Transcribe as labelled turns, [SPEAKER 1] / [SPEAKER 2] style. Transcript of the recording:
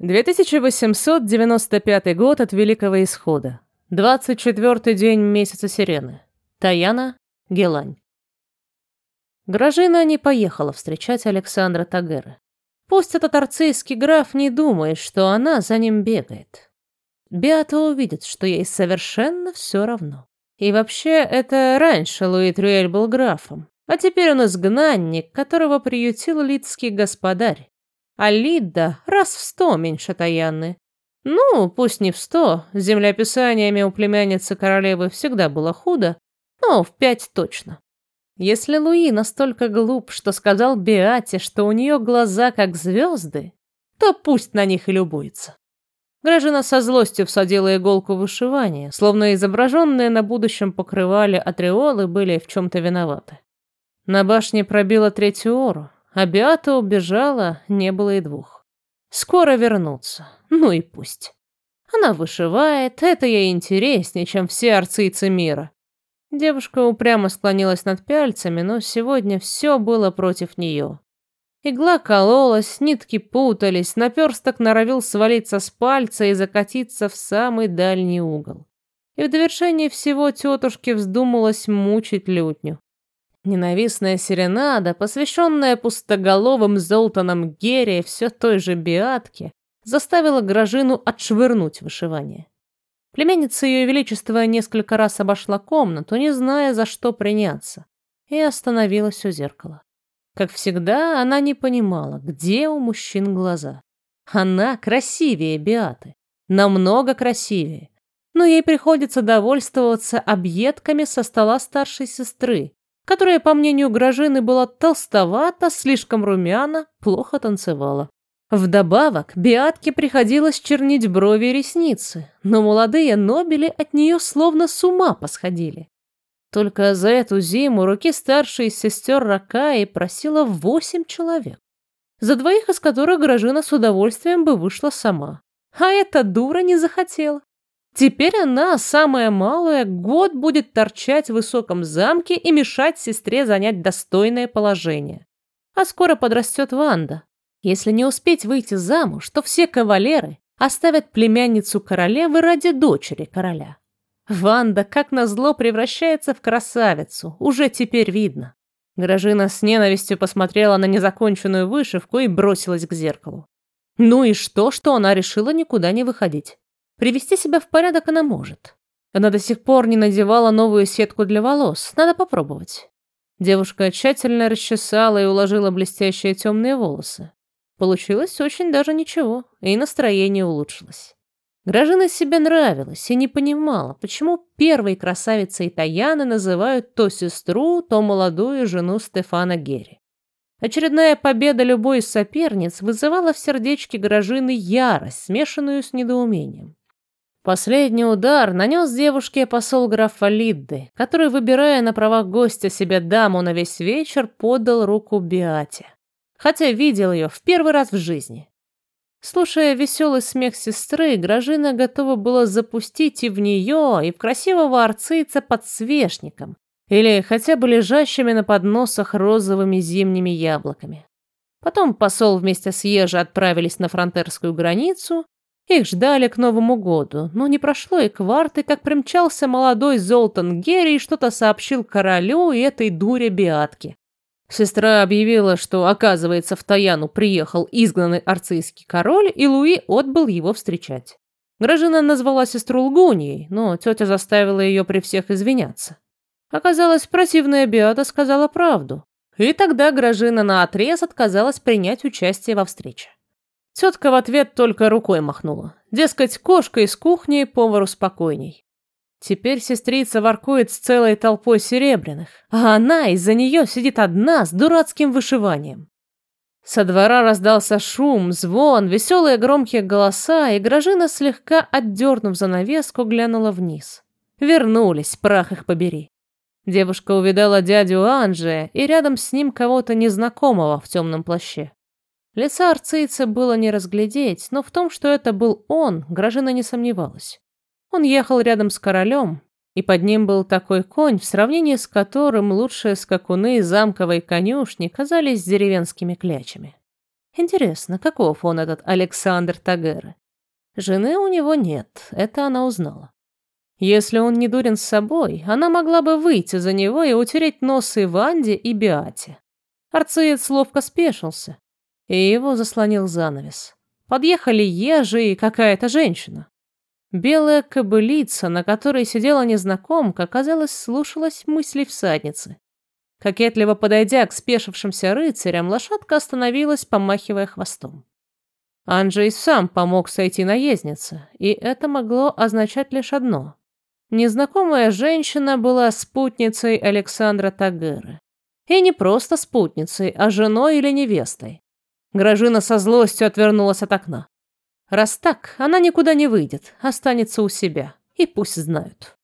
[SPEAKER 1] 2895 год от Великого Исхода. 24 день месяца Сирены. Таяна, Гелань. Гражина не поехала встречать Александра Тагера. Пусть этот арцийский граф не думает, что она за ним бегает. Беата увидит, что ей совершенно все равно. И вообще, это раньше Луи Трюэль был графом, а теперь он изгнанник, которого приютил лидский господарь. А Лидда раз в сто меньше Таянны. Ну, пусть не в сто, с землеописаниями у племянницы королевы всегда было худо, но в пять точно. Если Луи настолько глуп, что сказал Беате, что у нее глаза как звезды, то пусть на них и любуется. Гражина со злостью всадила иголку в вышивание, словно изображенные на будущем покрывале атриолы были в чем-то виноваты. На башне пробила третью ору, а Беата убежала, не было и двух. Скоро вернутся, ну и пусть. Она вышивает, это ей интереснее, чем все арцийцы мира. Девушка упрямо склонилась над пяльцами, но сегодня все было против нее. Игла кололась, нитки путались, наперсток норовил свалиться с пальца и закатиться в самый дальний угол. И в довершение всего тетушке вздумалось мучить лютню. Ненавистная серенада, посвященная пустоголовым Золтаном Герри все той же Биатке, заставила Гражину отшвырнуть вышивание. Племянница Ее Величества несколько раз обошла комнату, не зная, за что приняться, и остановилась у зеркала. Как всегда, она не понимала, где у мужчин глаза. Она красивее Биаты, намного красивее, но ей приходится довольствоваться объедками со стола старшей сестры, которая, по мнению Гражины, была толстовата, слишком румяна, плохо танцевала. Вдобавок, Биатке приходилось чернить брови и ресницы, но молодые нобели от нее словно с ума посходили. Только за эту зиму руки старшей сестер Ракаи просила восемь человек, за двоих из которых Гражина с удовольствием бы вышла сама. А эта дура не захотела. Теперь она, самая малая, год будет торчать в высоком замке и мешать сестре занять достойное положение. А скоро подрастет Ванда. Если не успеть выйти замуж, то все кавалеры оставят племянницу королевы ради дочери короля. Ванда, как назло, превращается в красавицу, уже теперь видно. Гражина с ненавистью посмотрела на незаконченную вышивку и бросилась к зеркалу. Ну и что, что она решила никуда не выходить? Привести себя в порядок она может. Она до сих пор не надевала новую сетку для волос. Надо попробовать. Девушка тщательно расчесала и уложила блестящие темные волосы. Получилось очень даже ничего, и настроение улучшилось. Гражина себе нравилась и не понимала, почему первой красавицей Таяны называют то сестру, то молодую жену Стефана Герри. Очередная победа любой из соперниц вызывала в сердечке Гражины ярость, смешанную с недоумением. Последний удар нанес девушке посол графа Лидды, который, выбирая на правах гостя себе даму на весь вечер, подал руку Биате. Хотя видел ее в первый раз в жизни. Слушая веселый смех сестры, Гражина готова была запустить и в нее, и в красивого арцийца подсвечником, или хотя бы лежащими на подносах розовыми зимними яблоками. Потом посол вместе с Ежи отправились на фронтерскую границу, их ждали к Новому году, но не прошло и кварты, как примчался молодой Золтан Герри и что-то сообщил королю и этой дуре Биатке. Сестра объявила, что, оказывается, в Таяну приехал изгнанный арцийский король, и Луи отбыл его встречать. Гражина назвала сестру лгуньей, но тетя заставила ее при всех извиняться. Оказалось, противная Биата сказала правду. И тогда Гражина наотрез отказалась принять участие во встрече. Тетка в ответ только рукой махнула. Дескать, кошка из кухни, повару спокойней. Теперь сестрица воркует с целой толпой серебряных, а она из-за нее сидит одна с дурацким вышиванием. Со двора раздался шум, звон, веселые громкие голоса, и Гражина, слегка отдернув занавеску, глянула вниз. Вернулись, прах их побери. Девушка увидала дядю Анжия и рядом с ним кого-то незнакомого в темном плаще. Лица арцийца было не разглядеть, но в том, что это был он, Гражина не сомневалась. Он ехал рядом с королем, и под ним был такой конь, в сравнении с которым лучшие скакуны замковой конюшни казались деревенскими клячами. Интересно, каков он этот Александр Тагеры? Жены у него нет, это она узнала. Если он не дурен с собой, она могла бы выйти за него и утереть носы Ванде и Биате. Арциец ловко спешился, и его заслонил занавес. Подъехали ежи и какая-то женщина. Белая кобылица, на которой сидела незнакомка, казалось, слушалась мыслей всадницы. Кокетливо подойдя к спешившимся рыцарям, лошадка остановилась, помахивая хвостом. Анджей сам помог сойти наезднице, и это могло означать лишь одно. Незнакомая женщина была спутницей Александра Тагеры. И не просто спутницей, а женой или невестой. Гражина со злостью отвернулась от окна. Раз так, она никуда не выйдет, останется у себя, и пусть знают.